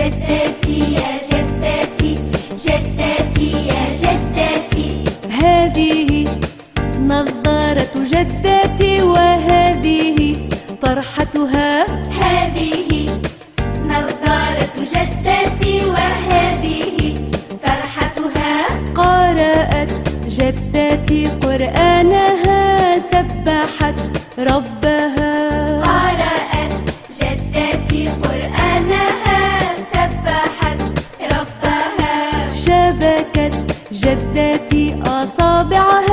جدتي يا جدتي جدتي يا جدتي. هذه نظارة جدتي وهذه طرحتها. هذه نظارة جدتي وهذه طرحتها. قرأت جدتي قرآنها سبحت رب بكت جدتي أصابعها